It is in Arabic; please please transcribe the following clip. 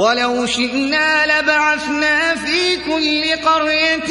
وَلَوْ شِئْنَا لَبَعَثْنَا فِي كُلِّ قَرْيَةٍ